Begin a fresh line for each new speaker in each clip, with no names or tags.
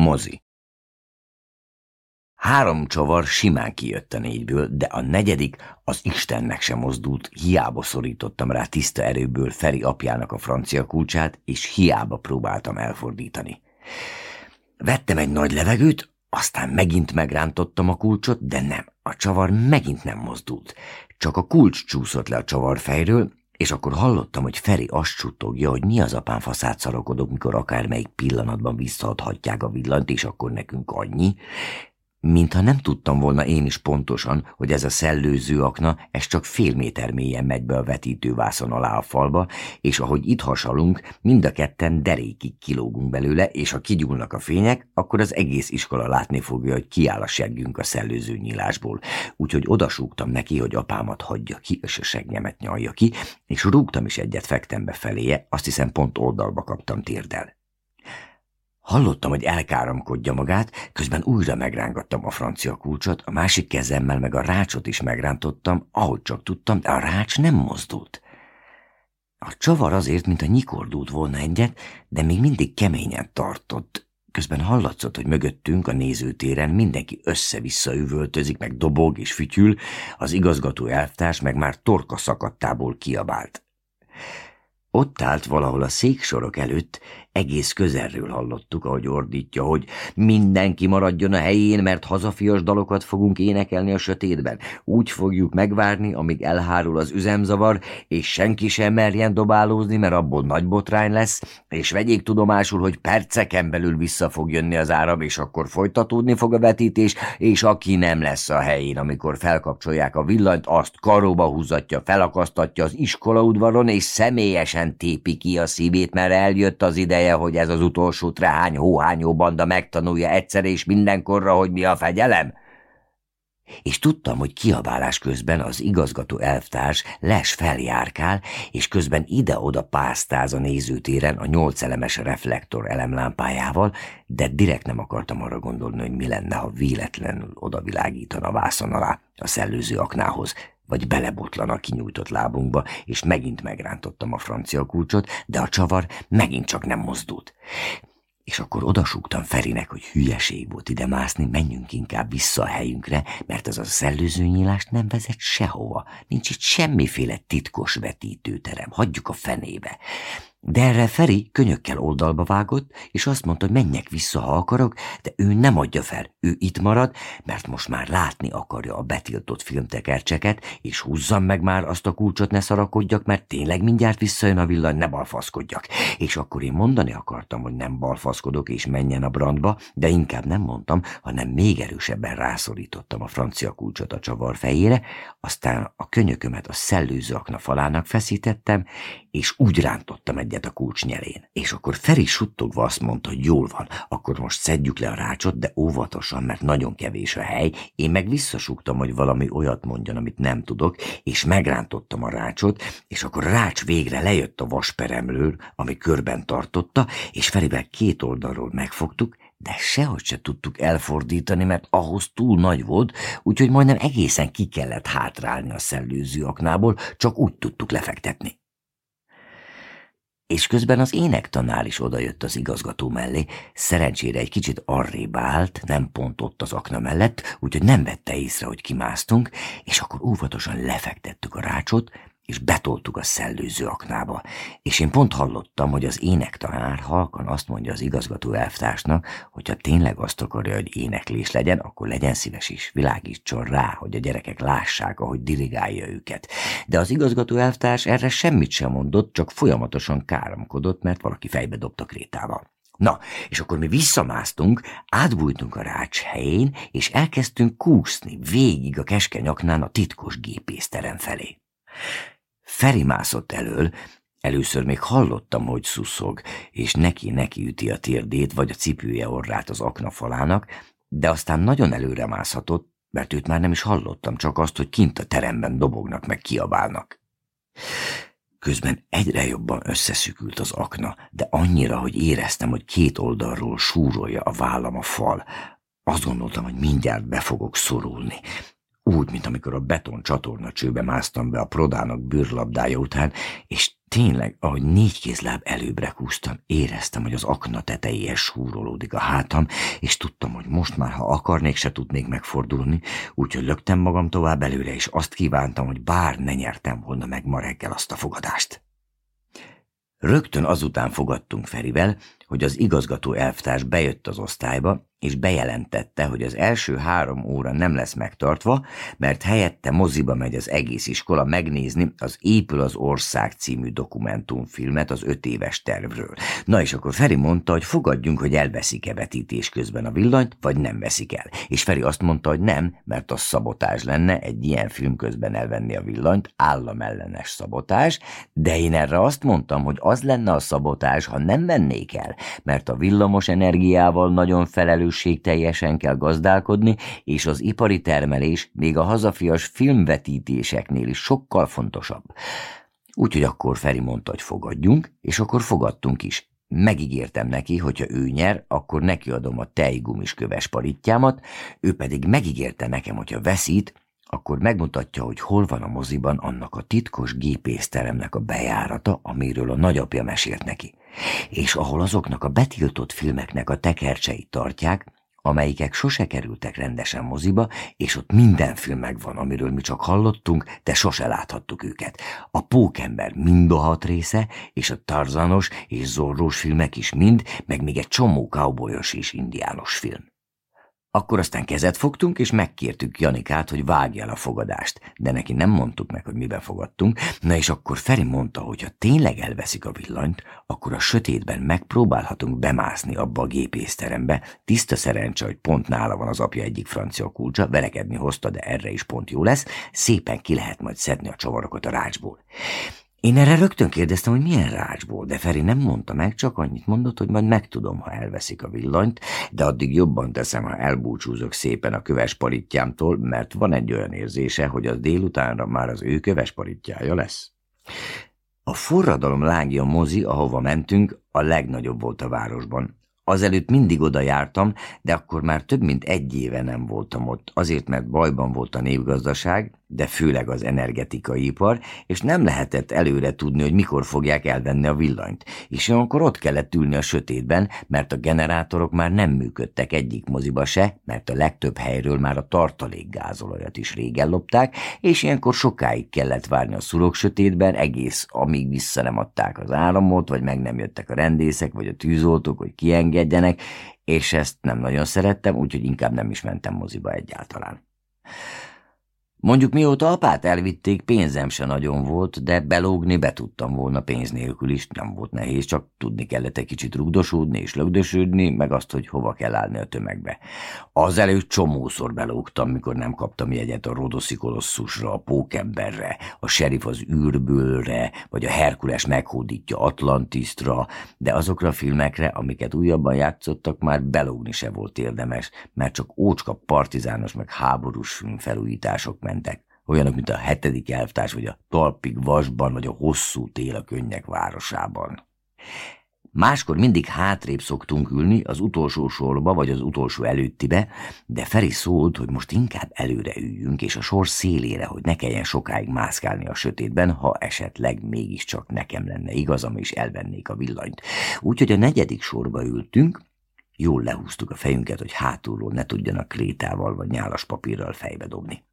Mozi Három csavar simán kijött a négyből, de a negyedik az Istennek sem mozdult, hiába szorítottam rá tiszta erőből Feri apjának a francia kulcsát, és hiába próbáltam elfordítani. Vettem egy nagy levegőt, aztán megint megrántottam a kulcsot, de nem, a csavar megint nem mozdult. Csak a kulcs csúszott le a csavar fejről, és akkor hallottam, hogy Feri azt csuttogja, hogy mi az apám faszát szarakodok, mikor akármelyik pillanatban visszaadhatják a villanyt, és akkor nekünk annyi, Mintha nem tudtam volna én is pontosan, hogy ez a szellőző akna, ez csak fél méter mélyen megy be a vetítővászon alá a falba, és ahogy itt hasalunk, mind a ketten derékig kilógunk belőle, és ha kigyúlnak a fények, akkor az egész iskola látni fogja, hogy kiáll a seggünk a szellőző nyílásból. Úgyhogy odasúgtam neki, hogy apámat hagyja ki, és a segnyemet nyalja ki, és rúgtam is egyet fektembe feléje, azt hiszem pont oldalba kaptam térdel. Hallottam, hogy elkáramkodja magát, közben újra megrángattam a francia kulcsot, a másik kezemmel meg a rácsot is megrántottam, ahogy csak tudtam, de a rács nem mozdult. A csavar azért, mint a nyikordult volna egyet, de még mindig keményen tartott. Közben hallatszott, hogy mögöttünk a nézőtéren mindenki össze-vissza üvöltözik, meg dobog és fütyül, az igazgató elvtárs meg már torka szakadtából kiabált. Ott állt valahol a széksorok előtt, egész közelről hallottuk, ahogy ordítja, hogy mindenki maradjon a helyén, mert hazafias dalokat fogunk énekelni a sötétben. Úgy fogjuk megvárni, amíg elhárul az üzemzavar, és senki sem merjen dobálózni, mert abból nagy botrány lesz, és vegyék tudomásul, hogy perceken belül vissza fog jönni az áram, és akkor folytatódni fog a vetítés, és aki nem lesz a helyén, amikor felkapcsolják a villanyt, azt karóba húzatja, felakasztatja az iskolaudvaron, és személyesen tépi ki a szívét, mert eljött az ide ideje, hogy ez az utolsó trehány hóhányó banda megtanulja egyszer és mindenkorra, hogy mi a fegyelem? És tudtam, hogy kiabálás közben az igazgató elvtárs les feljárkál, és közben ide-oda pásztáz a nézőtéren a nyolcelemes reflektor elemlámpájával, de direkt nem akartam arra gondolni, hogy mi lenne, ha véletlenül odavilágítana vászon alá a szellőző aknához, vagy belebotlan a kinyújtott lábunkba, és megint megrántottam a francia kulcsot, de a csavar megint csak nem mozdult. És akkor odasúgtam Ferinek, hogy hülyeség volt ide mászni, menjünk inkább vissza a helyünkre, mert ez a szellőző nyílást nem vezet sehova. Nincs itt semmiféle titkos vetítőterem, hagyjuk a fenébe. De erre Feri könyökkel oldalba vágott, és azt mondta, hogy menjek vissza, ha akarok, de ő nem adja fel, ő itt marad, mert most már látni akarja a betiltott filmtekercseket, és húzzam meg már azt a kulcsot, ne szarakodjak, mert tényleg mindjárt visszajön a villany, ne balfaszkodjak. És akkor én mondani akartam, hogy nem balfaszkodok, és menjen a brandba, de inkább nem mondtam, hanem még erősebben rászorítottam a francia kulcsot a csavar fejére, aztán a könyökömet a szellőző akna falának feszítettem, és úgy rántottam egy egyet a kulcs nyelén. És akkor Feri suttogva azt mondta, hogy jól van, akkor most szedjük le a rácsot, de óvatosan, mert nagyon kevés a hely. Én meg visszasugtam, hogy valami olyat mondjon, amit nem tudok, és megrántottam a rácsot, és akkor rács végre lejött a vasperemről, ami körben tartotta, és Ferivel két oldalról megfogtuk, de sehogy se tudtuk elfordítani, mert ahhoz túl nagy volt, úgyhogy majdnem egészen ki kellett hátrálni a szellőző aknából, csak úgy tudtuk lefektetni és közben az énektanár is odajött az igazgató mellé, szerencsére egy kicsit arrébb állt, nem pont ott az akna mellett, úgyhogy nem vette észre, hogy kimásztunk, és akkor óvatosan lefektettük a rácsot, és betoltuk a szellőző aknába, és én pont hallottam, hogy az énektanár halkan azt mondja az igazgató elvtársnak, hogy ha tényleg azt akarja, hogy éneklés legyen, akkor legyen szíves is, világítson rá, hogy a gyerekek lássák, ahogy dirigálja őket. De az igazgató elvtárs erre semmit sem mondott, csak folyamatosan káromkodott, mert valaki fejbe dobta krétával. Na, és akkor mi visszamásztunk, átbújtunk a rács helyén, és elkezdtünk kúszni végig a keskeny aknán a titkos gépészterem felé. Feri mászott elől, először még hallottam, hogy szuszog, és neki-neki üti a térdét, vagy a cipője orrát az aknafalának, de aztán nagyon előre mászhatott, mert őt már nem is hallottam, csak azt, hogy kint a teremben dobognak, meg kiabálnak. Közben egyre jobban összeszükült az akna, de annyira, hogy éreztem, hogy két oldalról súrolja a vállam a fal. Azt gondoltam, hogy mindjárt be fogok szorulni. Úgy, mint amikor a beton csatorna csőbe másztam be a prodának bőrlabdája után, és Tényleg, ahogy négy kézláb előbbre kúztam, éreztem, hogy az akna tetejéhez súrolódik a hátam, és tudtam, hogy most már, ha akarnék, se tudnék megfordulni, úgyhogy lögtem magam tovább előre, és azt kívántam, hogy bár ne nyertem volna meg ma reggel azt a fogadást. Rögtön azután fogadtunk Ferivel, hogy az igazgató elvtárs bejött az osztályba, és bejelentette, hogy az első három óra nem lesz megtartva, mert helyette moziba megy az egész iskola megnézni az Épül az ország című dokumentumfilmet az öt éves tervről. Na és akkor Feri mondta, hogy fogadjunk, hogy elveszik-e vetítés közben a villanyt, vagy nem veszik el. És Feri azt mondta, hogy nem, mert az szabotás lenne egy ilyen film közben elvenni a villanyt, államellenes szabotás, de én erre azt mondtam, hogy az lenne a szabotás, ha nem vennék el, mert a villamos energiával nagyon felelősségteljesen kell gazdálkodni, és az ipari termelés még a hazafias filmvetítéseknél is sokkal fontosabb. Úgyhogy akkor Feri mondta, hogy fogadjunk, és akkor fogadtunk is. Megígértem neki, hogyha ő nyer, akkor neki adom a tejgumis köves parittyámat, ő pedig megígérte nekem, hogyha veszít, akkor megmutatja, hogy hol van a moziban annak a titkos gépészteremnek a bejárata, amiről a nagyapja mesélt neki, és ahol azoknak a betiltott filmeknek a tekercseit tartják, amelyikek sose kerültek rendesen moziba, és ott minden film megvan, amiről mi csak hallottunk, de sose láthattuk őket. A Pókember mind a hat része, és a Tarzanos és Zorrós filmek is mind, meg még egy csomó cowboyos és indiános film. Akkor aztán kezet fogtunk, és megkértük Janikát, hogy vágja el a fogadást, de neki nem mondtuk meg, hogy miben fogadtunk, na és akkor Feri mondta, hogy ha tényleg elveszik a villanyt, akkor a sötétben megpróbálhatunk bemászni abba a gépészterembe. Tiszta szerencse, hogy pont nála van az apja egyik francia kulcsa, verekedni hozta, de erre is pont jó lesz, szépen ki lehet majd szedni a csavarokat a rácsból. Én erre rögtön kérdeztem, hogy milyen rácsból, de Feri nem mondta meg, csak annyit mondott, hogy majd megtudom, ha elveszik a villanyt, de addig jobban teszem, ha elbúcsúzok szépen a köves parittyámtól, mert van egy olyan érzése, hogy az délutánra már az ő köves parittyája lesz. A forradalom lágja mozi, ahova mentünk, a legnagyobb volt a városban. Azelőtt mindig oda jártam, de akkor már több mint egy éve nem voltam ott, azért, mert bajban volt a népgazdaság, de főleg az energetikai ipar, és nem lehetett előre tudni, hogy mikor fogják elvenni a villanyt. És akkor ott kellett ülni a sötétben, mert a generátorok már nem működtek egyik moziba se, mert a legtöbb helyről már a tartalékgázolajat is régen lopták, és ilyenkor sokáig kellett várni a szurok sötétben, egész amíg vissza nem adták az áramot, vagy meg nem jöttek a rendészek, vagy a tűzoltók, hogy kiengedjenek, és ezt nem nagyon szerettem, úgyhogy inkább nem is mentem moziba egyáltalán. Mondjuk mióta apát elvitték, pénzem se nagyon volt, de belógni be tudtam volna pénz nélkül is, nem volt nehéz, csak tudni kellett egy kicsit rugdosódni és lögdösödni, meg azt, hogy hova kell állni a tömegbe. Azelőtt csomószor belógtam, mikor nem kaptam jegyet a Rodoszi Kolosszusra, a Pókemberre, a Sheriff az űrbőlre, vagy a Herkules meghódítja Atlantisztra, de azokra a filmekre, amiket újabban játszottak, már belógni se volt érdemes, mert csak ócska partizános meg háborús filmfelújítások mentek, olyanok, mint a hetedik elvtárs, vagy a talpig vasban, vagy a hosszú tél a könnyek városában. Máskor mindig hátrébb szoktunk ülni, az utolsó sorba, vagy az utolsó előttibe, de Feri szólt, hogy most inkább előre üljünk, és a sor szélére, hogy ne kelljen sokáig mászkálni a sötétben, ha esetleg mégiscsak nekem lenne igazam, és elvennék a villanyt. Úgyhogy a negyedik sorba ültünk, jól lehúztuk a fejünket, hogy hátulról ne tudjanak krétával vagy nyálas papírral fejbe dobni.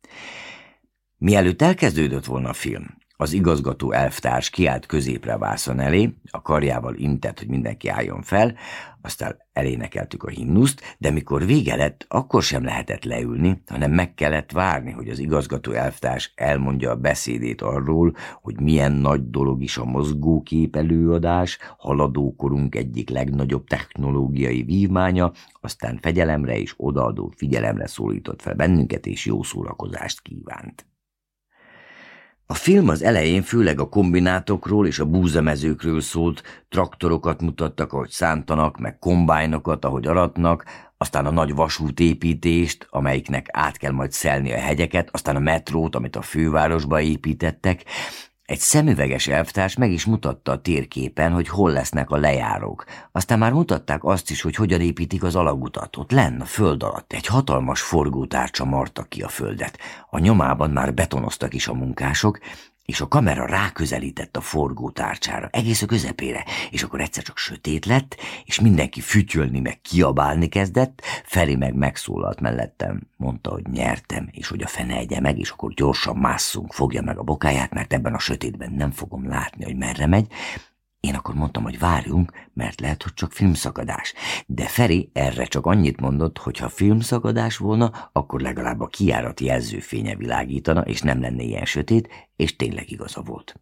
Mielőtt elkezdődött volna a film, az igazgató elvtárs kiállt középre vászon elé, a karjával intett, hogy mindenki álljon fel, aztán elénekeltük a himnuszt, de mikor vége lett, akkor sem lehetett leülni, hanem meg kellett várni, hogy az igazgató elvtárs elmondja a beszédét arról, hogy milyen nagy dolog is a mozgókép előadás, haladókorunk egyik legnagyobb technológiai vívmánya, aztán fegyelemre és odaadó figyelemre szólított fel bennünket, és jó szórakozást kívánt. A film az elején főleg a kombinátokról és a búzamezőkről szólt, traktorokat mutattak, ahogy szántanak, meg kombájnokat, ahogy aratnak, aztán a nagy vasútépítést, amelyiknek át kell majd szelni a hegyeket, aztán a metrót, amit a fővárosba építettek, egy szemüveges elvtárs meg is mutatta a térképen, hogy hol lesznek a lejárók. Aztán már mutatták azt is, hogy hogyan építik az alagutat. Ott lenn a föld alatt egy hatalmas forgótárcsa marta ki a földet. A nyomában már betonoztak is a munkások, és a kamera ráközelített a forgótárcsára, egész a közepére, és akkor egyszer csak sötét lett, és mindenki fütyölni meg kiabálni kezdett, Feri meg megszólalt mellettem, mondta, hogy nyertem, és hogy a fene egye meg, és akkor gyorsan másszunk, fogja meg a bokáját, mert ebben a sötétben nem fogom látni, hogy merre megy, én akkor mondtam, hogy várjunk, mert lehet, hogy csak filmszakadás. De Feri erre csak annyit mondott, hogy ha filmszakadás volna, akkor legalább a kiárat jelzőfénye világítana, és nem lenne ilyen sötét, és tényleg igaza volt.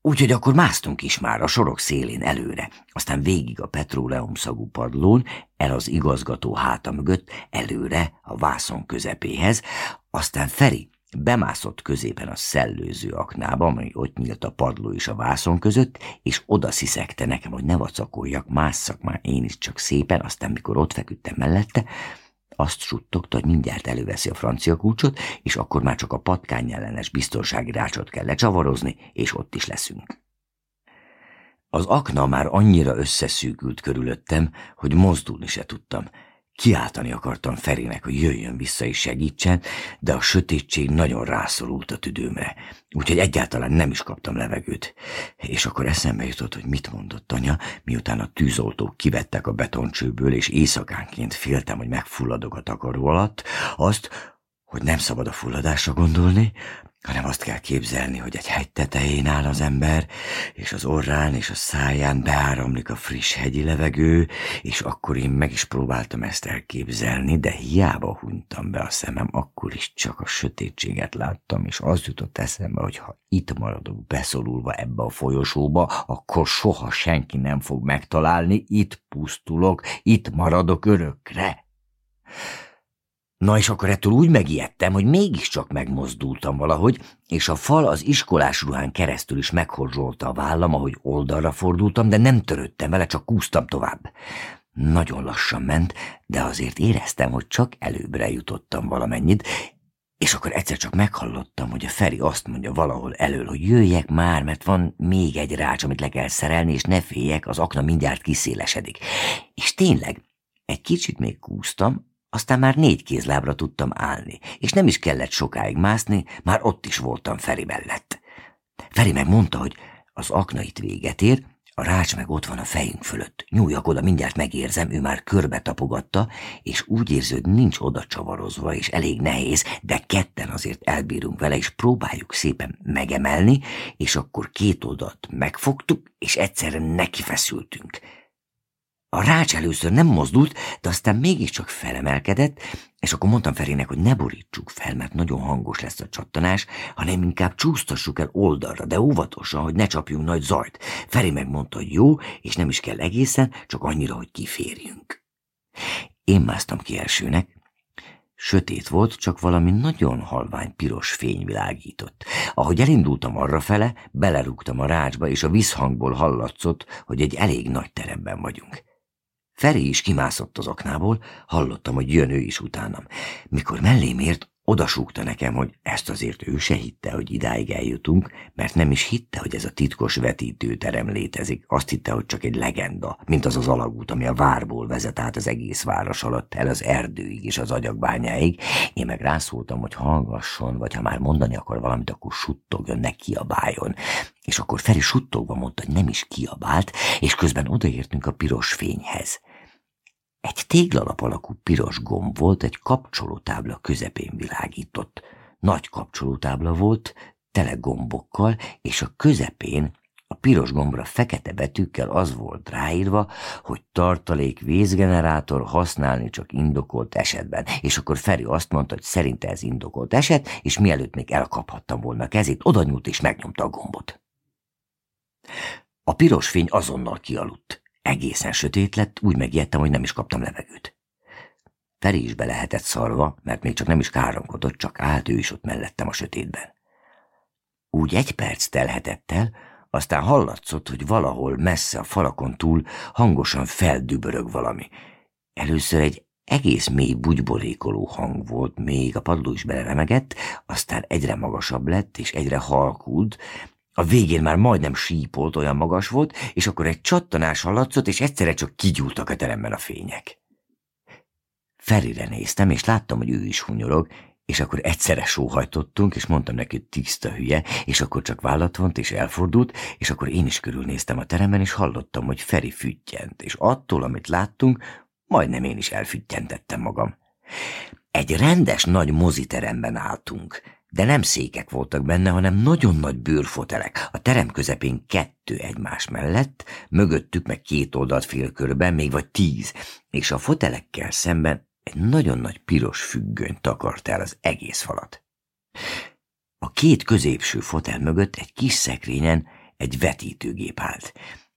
Úgyhogy akkor másztunk is már a sorok szélén előre, aztán végig a petróleum szagú padlón, el az igazgató háta mögött, előre a vászon közepéhez, aztán Feri Bemászott középen a szellőző aknába, amely ott nyílt a padló és a vászon között, és oda sziszegte nekem, hogy ne vacakoljak, másszak már én is csak szépen, aztán mikor ott feküdtem mellette, azt suttogta, hogy mindjárt előveszi a francia kulcsot, és akkor már csak a patkány ellenes biztonsági rácsot kell lecsavarozni, és ott is leszünk. Az akna már annyira összeszűkült körülöttem, hogy mozdulni se tudtam, Kiáltani akartam Ferinek, hogy jöjjön vissza és segítsen, de a sötétség nagyon rászorult a tüdőmre, úgyhogy egyáltalán nem is kaptam levegőt. És akkor eszembe jutott, hogy mit mondott anya, miután a tűzoltók kivettek a betoncsőből, és éjszakánként féltem, hogy megfulladok a takaró alatt, azt, hogy nem szabad a fulladásra gondolni, hanem azt kell képzelni, hogy egy hegy tetején áll az ember, és az orrán és a száján beáramlik a friss hegyi levegő, és akkor én meg is próbáltam ezt elképzelni, de hiába hunytam be a szemem, akkor is csak a sötétséget láttam, és az jutott eszembe, hogy ha itt maradok beszorulva ebbe a folyosóba, akkor soha senki nem fog megtalálni, itt pusztulok, itt maradok örökre. Na és akkor ettől úgy megijedtem, hogy mégiscsak megmozdultam valahogy, és a fal az iskolás ruhán keresztül is meghorzsolta a vállam, ahogy oldalra fordultam, de nem törődtem vele, csak kúztam tovább. Nagyon lassan ment, de azért éreztem, hogy csak előbbre jutottam valamennyit, és akkor egyszer csak meghallottam, hogy a Feri azt mondja valahol elől, hogy jöjjek már, mert van még egy rács, amit le kell szerelni, és ne féljek, az akna mindjárt kiszélesedik. És tényleg, egy kicsit még kúztam, aztán már négy kézlábra tudtam állni, és nem is kellett sokáig mászni, már ott is voltam Feri mellett. Feri meg mondta, hogy az akna itt véget ér, a rács meg ott van a fejünk fölött. Nyúljak oda, mindjárt megérzem, ő már körbe tapogatta, és úgy hogy nincs oda csavarozva, és elég nehéz, de ketten azért elbírunk vele, és próbáljuk szépen megemelni, és akkor két oldalt megfogtuk, és egyszerre nekifeszültünk. A rács először nem mozdult, de aztán mégiscsak felemelkedett, és akkor mondtam Ferének, hogy ne borítsuk fel, mert nagyon hangos lesz a csattanás, hanem inkább csúsztassuk el oldalra, de óvatosan, hogy ne csapjunk nagy zajt. Feri megmondta, hogy jó, és nem is kell egészen, csak annyira, hogy kiférjünk. Én másztam ki elsőnek, Sötét volt, csak valami nagyon halvány piros fény világított. Ahogy elindultam arrafele, belerúgtam a rácsba, és a visszhangból hallatszott, hogy egy elég nagy teremben vagyunk. Feri is kimászott az aknából, hallottam, hogy jön ő is utánam. Mikor mellém ért, odasúgta nekem, hogy ezt azért ő se hitte, hogy idáig eljutunk, mert nem is hitte, hogy ez a titkos vetítőterem létezik. Azt hitte, hogy csak egy legenda, mint az az alagút, ami a várból vezet át az egész város alatt, el az erdőig és az agyagbányáig. Én meg rászóltam, hogy hallgasson, vagy ha már mondani akar valamit, akkor suttogjon, ne kiabáljon. És akkor Feri suttogva mondta, hogy nem is kiabált, és közben odaértünk a piros fényhez. Egy téglalap alakú piros gomb volt, egy kapcsolótábla közepén világított. Nagy kapcsolótábla volt, tele gombokkal, és a közepén a piros gombra fekete betűkkel az volt ráírva, hogy tartalék vízgenerátor használni csak indokolt esetben. És akkor Feri azt mondta, hogy szerinte ez indokolt eset, és mielőtt még elkaphattam volna kezét, oda nyúlt és megnyomta a gombot. A piros fény azonnal kialudt. Egészen sötét lett, úgy megijedtem, hogy nem is kaptam levegőt. Feri is be lehetett szarva, mert még csak nem is káromkodott, csak állt ő is ott mellettem a sötétben. Úgy egy perc telhetett el, aztán hallatszott, hogy valahol messze a falakon túl hangosan feldübörög valami. Először egy egész mély bugyborékoló hang volt, még a padló is beleremegett, aztán egyre magasabb lett, és egyre halkult, a végén már majdnem sípolt, olyan magas volt, és akkor egy csattanás hallatszott, és egyszerre csak kigyúltak a teremben a fények. Ferire néztem, és láttam, hogy ő is hunyorog, és akkor egyszerre sóhajtottunk, és mondtam neki, tiszta hülye, és akkor csak vállat vont, és elfordult, és akkor én is körülnéztem a teremben, és hallottam, hogy Feri füttyent, és attól, amit láttunk, majdnem én is elfüttyentettem magam. Egy rendes nagy moziteremben álltunk, de nem székek voltak benne, hanem nagyon nagy bőrfotelek. A terem közepén kettő egymás mellett, mögöttük meg két oldalt félkörben, még vagy tíz, és a fotelekkel szemben egy nagyon nagy piros függöny takart el az egész falat. A két középső fotel mögött egy kis szekrényen egy vetítőgép állt,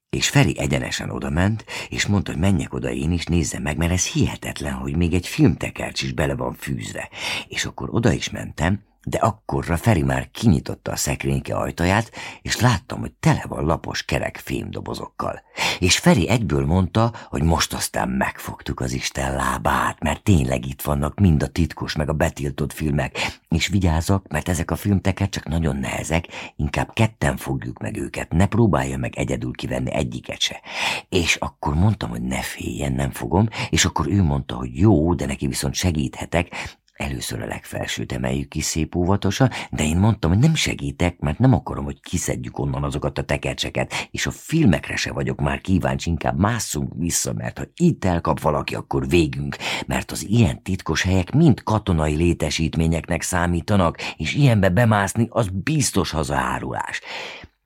és Feri egyenesen odament, és mondta, hogy menjek oda én is, nézze meg, mert ez hihetetlen, hogy még egy filmtekercs is bele van fűzve. És akkor oda is mentem, de akkorra Feri már kinyitotta a szekrényke ajtaját, és láttam, hogy tele van lapos kerek fémdobozokkal. És Feri egyből mondta, hogy most aztán megfogtuk az Isten lábát, mert tényleg itt vannak mind a titkos meg a betiltott filmek, és vigyázok, mert ezek a filmteket csak nagyon nehezek, inkább ketten fogjuk meg őket, ne próbálja meg egyedül kivenni egyiket se. És akkor mondtam, hogy ne féljen, nem fogom, és akkor ő mondta, hogy jó, de neki viszont segíthetek, Először a legfelsőt emeljük ki szép óvatosan, de én mondtam, hogy nem segítek, mert nem akarom, hogy kiszedjük onnan azokat a tekercseket, és a filmekre se vagyok már kíváncsi, inkább másszunk vissza, mert ha itt elkap valaki, akkor végünk, mert az ilyen titkos helyek mind katonai létesítményeknek számítanak, és ilyenbe bemászni az biztos hazaárulás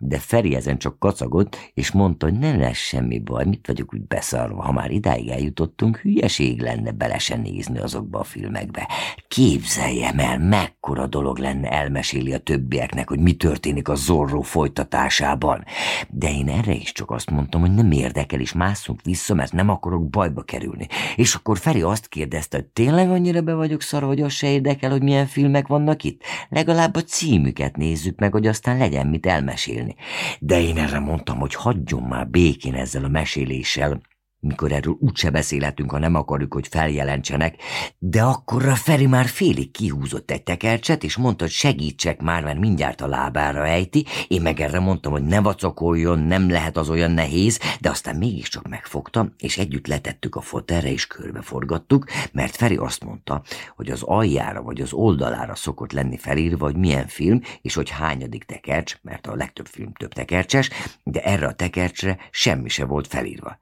de Feri ezen csak kacagott, és mondta, hogy nem lesz semmi baj, mit vagyok úgy beszarva, ha már idáig eljutottunk, hülyeség lenne bele se nézni azokba a filmekbe. Képzeljem el, mekkora dolog lenne elmeséli a többieknek, hogy mi történik a Zorro folytatásában. De én erre is csak azt mondtam, hogy nem érdekel, és másszunk vissza, mert nem akarok bajba kerülni. És akkor Feri azt kérdezte, hogy tényleg annyira be vagyok szar, hogy az se érdekel, hogy milyen filmek vannak itt? Legalább a címüket nézzük meg, hogy aztán legyen mit elmesélni mesélni. De én erre mondtam, hogy hagyjon már békén ezzel a meséléssel, mikor erről úgyse beszélhetünk, ha nem akarjuk, hogy feljelentsenek, de akkorra Feri már félig kihúzott egy tekercset, és mondta, hogy segítsek már, mert mindjárt a lábára ejti, én meg erre mondtam, hogy ne vacakoljon, nem lehet az olyan nehéz, de aztán mégiscsak megfogtam, és együtt letettük a fotelre, és körbeforgattuk, mert Feri azt mondta, hogy az aljára vagy az oldalára szokott lenni felírva, hogy milyen film, és hogy hányadik tekercs, mert a legtöbb film több tekercses, de erre a tekercsre semmi se volt felírva.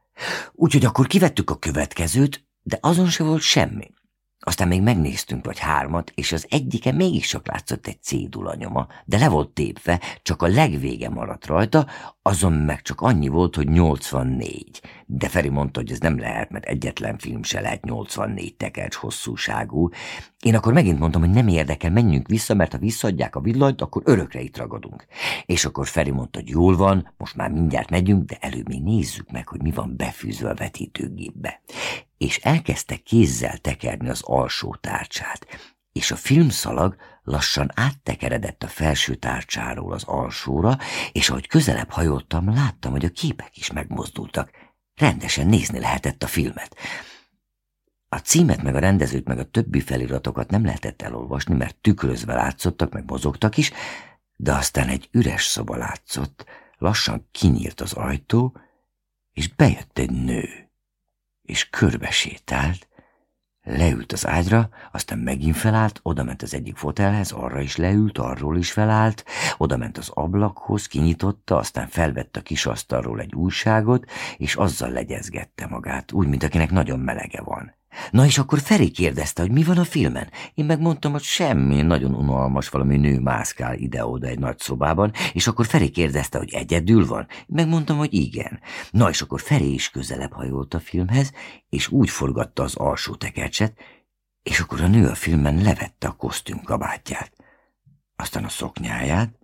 Úgyhogy akkor kivettük a következőt, de azon se volt semmi. Aztán még megnéztünk vagy hármat, és az egyike mégis csak látszott egy cédula nyoma, de le volt tépve, csak a legvége maradt rajta, azon meg csak annyi volt, hogy 84. De Feri mondta, hogy ez nem lehet, mert egyetlen film se lehet 84 tekercs hosszúságú. Én akkor megint mondtam, hogy nem érdekel, menjünk vissza, mert ha visszaadják a villanyt, akkor örökre itt ragadunk. És akkor Feri mondta, hogy jól van, most már mindjárt megyünk, de előbb még nézzük meg, hogy mi van befűzve a vetítőgépbe és elkezdte kézzel tekerni az alsó tárcsát, és a filmszalag lassan áttekeredett a felső tárcsáról az alsóra, és ahogy közelebb hajoltam, láttam, hogy a képek is megmozdultak. Rendesen nézni lehetett a filmet. A címet, meg a rendezőt, meg a többi feliratokat nem lehetett elolvasni, mert tükrözve látszottak, meg mozogtak is, de aztán egy üres szoba látszott, lassan kinyílt az ajtó, és bejött egy nő és körbe sétált, leült az ágyra, aztán megint felállt, odament az egyik fotelhez, arra is leült, arról is felállt, odament az ablakhoz, kinyitotta, aztán felvette a kis asztalról egy újságot, és azzal legyezgette magát, úgy, mint akinek nagyon melege van. Na és akkor Feri kérdezte, hogy mi van a filmen. Én megmondtam, hogy semmi, nagyon unalmas valami nő mászkál ide-oda egy nagy szobában, és akkor Feri kérdezte, hogy egyedül van. Én megmondtam, hogy igen. Na és akkor Feri is közelebb hajolt a filmhez, és úgy forgatta az alsó tekercset, és akkor a nő a filmen levette a kosztüm kabátját, aztán a szoknyáját,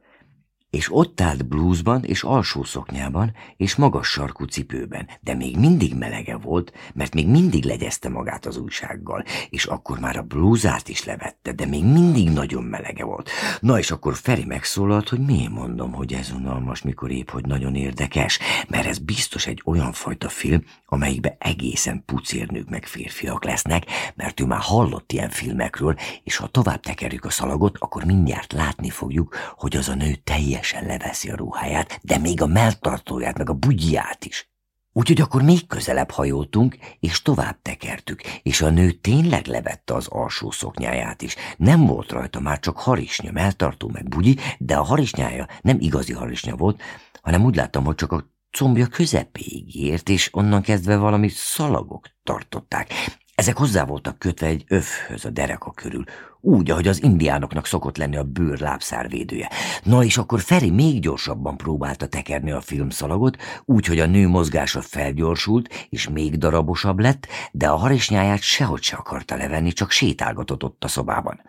és ott állt blúzban és alsó szoknyában és magas sarkú cipőben, de még mindig melege volt, mert még mindig legyezte magát az újsággal, és akkor már a blúzát is levette, de még mindig nagyon melege volt. Na és akkor Feri megszólalt, hogy miért mondom, hogy ez unalmas, mikor épp, hogy nagyon érdekes, mert ez biztos egy olyan fajta film, amelyikbe egészen pucérnők meg férfiak lesznek, mert ő már hallott ilyen filmekről, és ha tovább tekerjük a szalagot, akkor mindjárt látni fogjuk, hogy az a nő teljes teljesen leveszi a ruháját, de még a melltartóját, meg a bugyját is. Úgyhogy akkor még közelebb hajoltunk, és tovább tekertük, és a nő tényleg levette az alsó szoknyáját is. Nem volt rajta már csak harisnya, melltartó meg bugyi, de a harisnyája nem igazi harisnya volt, hanem úgy láttam, hogy csak a combja közepéig ért, és onnan kezdve valami szalagok tartották. Ezek hozzá voltak kötve egy öfhöz a dereka körül, úgy, ahogy az indiánoknak szokott lenni a bőr lábszárvédője. Na és akkor Feri még gyorsabban próbálta tekerni a filmszalagot, úgy, hogy a nő mozgása felgyorsult, és még darabosabb lett, de a harisnyáját sehogy se akarta levenni, csak sétálgatott ott a szobában.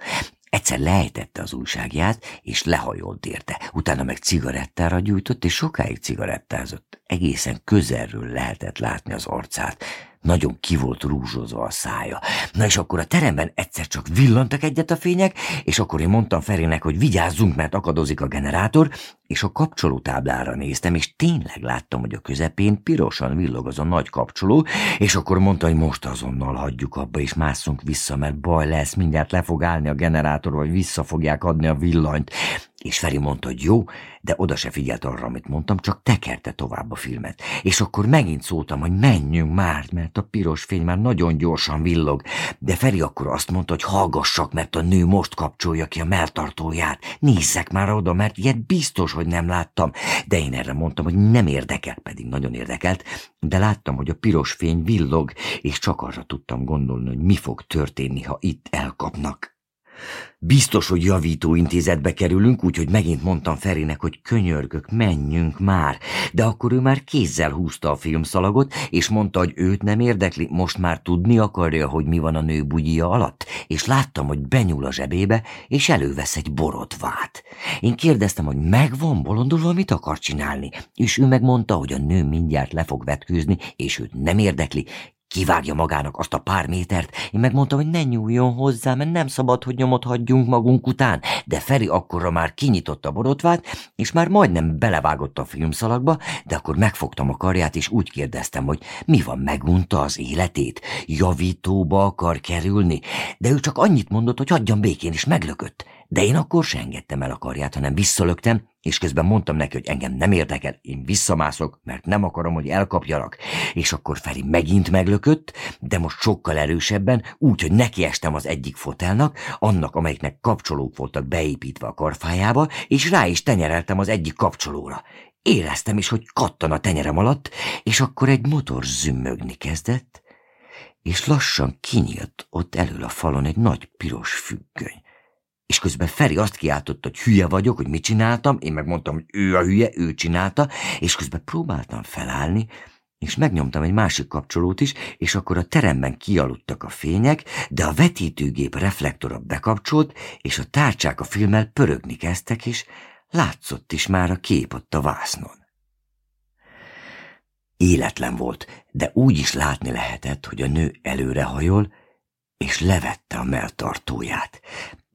Egyszer lejtette az újságját, és lehajolt érte. Utána meg cigarettára gyújtott, és sokáig cigarettázott. Egészen közelről lehetett látni az arcát. Nagyon ki volt rúzsozva a szája. Na és akkor a teremben egyszer csak villantak egyet a fények, és akkor én mondtam Ferinek, hogy vigyázzunk, mert akadozik a generátor, és a kapcsolótáblára néztem, és tényleg láttam, hogy a közepén pirosan villog az a nagy kapcsoló, és akkor mondta, hogy most azonnal hagyjuk abba, és másszunk vissza, mert baj lesz, mindjárt le fog állni a generátor, vagy vissza fogják adni a villanyt. És Feri mondta, hogy jó, de oda se figyelt arra, amit mondtam, csak tekerte tovább a filmet. És akkor megint szóltam, hogy menjünk már, mert a piros fény már nagyon gyorsan villog. De Feri akkor azt mondta, hogy hallgassak, mert a nő most kapcsolja ki a melltartóját. Nézzek már oda, mert ilyet biztos, hogy nem láttam. De én erre mondtam, hogy nem érdekel, pedig nagyon érdekelt. De láttam, hogy a piros fény villog, és csak arra tudtam gondolni, hogy mi fog történni, ha itt elkapnak. Biztos, hogy javítóintézetbe kerülünk, úgyhogy megint mondtam Ferinek, hogy könyörgök, menjünk már. De akkor ő már kézzel húzta a filmszalagot, és mondta, hogy őt nem érdekli, most már tudni akarja, hogy mi van a nő bugyia alatt, és láttam, hogy benyúl a zsebébe, és elővesz egy borotvát. Én kérdeztem, hogy megvan bolondulva, mit akar csinálni, és ő megmondta, hogy a nő mindjárt le fog vetkőzni, és őt nem érdekli, Kivágja magának azt a pár métert. Én megmondtam, hogy ne nyúljon hozzá, mert nem szabad, hogy nyomot hagyjunk magunk után. De Feri akkorra már kinyitotta a borotvát, és már majdnem belevágott a filmszalagba, de akkor megfogtam a karját, és úgy kérdeztem, hogy mi van, megunta az életét? Javítóba akar kerülni? De ő csak annyit mondott, hogy hagyjam békén, és meglökött. De én akkor se engedtem el a karját, hanem visszalöktem, és közben mondtam neki, hogy engem nem érdekel, én visszamászok, mert nem akarom, hogy elkapjanak. És akkor Feri megint meglökött, de most sokkal erősebben, úgy, hogy nekiestem az egyik fotelnak, annak, amelyiknek kapcsolók voltak beépítve a karfájába, és rá is tenyereltem az egyik kapcsolóra. Éreztem is, hogy kattan a tenyerem alatt, és akkor egy motor zümmögni kezdett, és lassan kinyílt ott elől a falon egy nagy piros függöny. És közben Feri azt kiáltotta, hogy hülye vagyok, hogy mit csináltam, én megmondtam, hogy ő a hülye, ő csinálta, és közben próbáltam felállni, és megnyomtam egy másik kapcsolót is, és akkor a teremben kialudtak a fények, de a vetítőgép reflektora bekapcsolt, és a tárcsák a filmmel pörögni kezdtek, és látszott is már a kép ott a vásznon. Életlen volt, de úgy is látni lehetett, hogy a nő előrehajol, és levette a melltartóját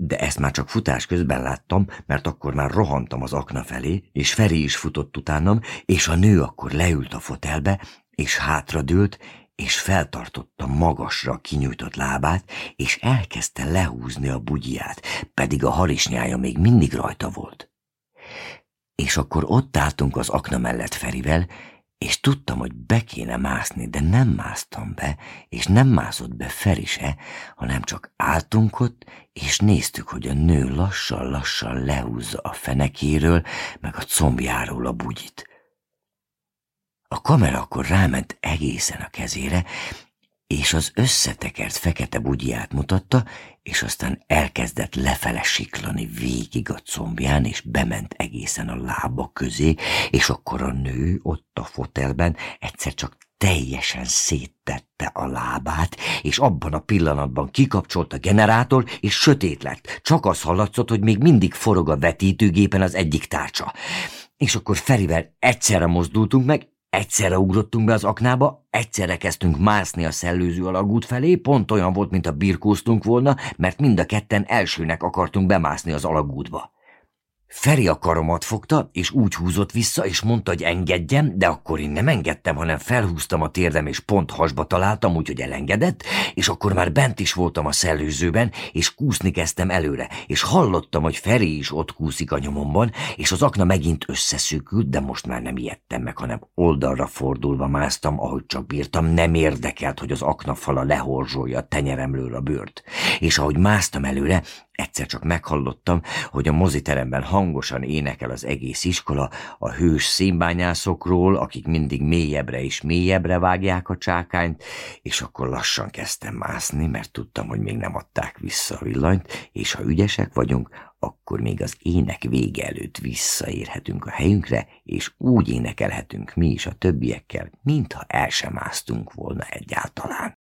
de ezt már csak futás közben láttam, mert akkor már rohantam az akna felé, és Feri is futott utánam, és a nő akkor leült a fotelbe, és hátradőlt, és feltartotta magasra kinyújtott lábát, és elkezdte lehúzni a bugyját, pedig a harisnyája még mindig rajta volt. És akkor ott álltunk az akna mellett Ferivel, és tudtam, hogy be kéne mászni, de nem másztam be, és nem mászott be Feri se, hanem csak álltunk ott, és néztük, hogy a nő lassan-lassan lehúzza a fenekéről, meg a combjáról a bugyit. A kamera akkor ráment egészen a kezére, és az összetekert fekete bugyját mutatta, és aztán elkezdett lefele siklani végig a combján, és bement egészen a lába közé, és akkor a nő ott a fotelben egyszer csak teljesen széttette a lábát, és abban a pillanatban kikapcsolt a generátor, és sötét lett. Csak az hallatszott, hogy még mindig forog a vetítőgépen az egyik tárcsa. És akkor Ferivel egyszerre mozdultunk meg, Egyszerre ugrottunk be az aknába, egyszerre kezdtünk mászni a szellőző alagút felé, pont olyan volt, mint a birkóztunk volna, mert mind a ketten elsőnek akartunk bemászni az alagútba. Feri a karomat fogta, és úgy húzott vissza, és mondta, hogy engedjem, de akkor én nem engedtem, hanem felhúztam a térdem, és pont hasba találtam, úgyhogy elengedett, és akkor már bent is voltam a szellőzőben, és kúszni kezdtem előre, és hallottam, hogy Feri is ott kúszik a nyomomban, és az akna megint összeszűkült, de most már nem ijedtem meg, hanem oldalra fordulva másztam, ahogy csak bírtam, nem érdekelt, hogy az aknafala lehorzsolja a tenyeremről a bőrt. És ahogy másztam előre, Egyszer csak meghallottam, hogy a moziteremben hangosan énekel az egész iskola a hős színbányászokról, akik mindig mélyebbre és mélyebbre vágják a csákányt, és akkor lassan kezdtem mászni, mert tudtam, hogy még nem adták vissza a villanyt, és ha ügyesek vagyunk, akkor még az ének vége előtt visszaérhetünk a helyünkre, és úgy énekelhetünk mi is a többiekkel, mintha el sem másztunk volna egyáltalán.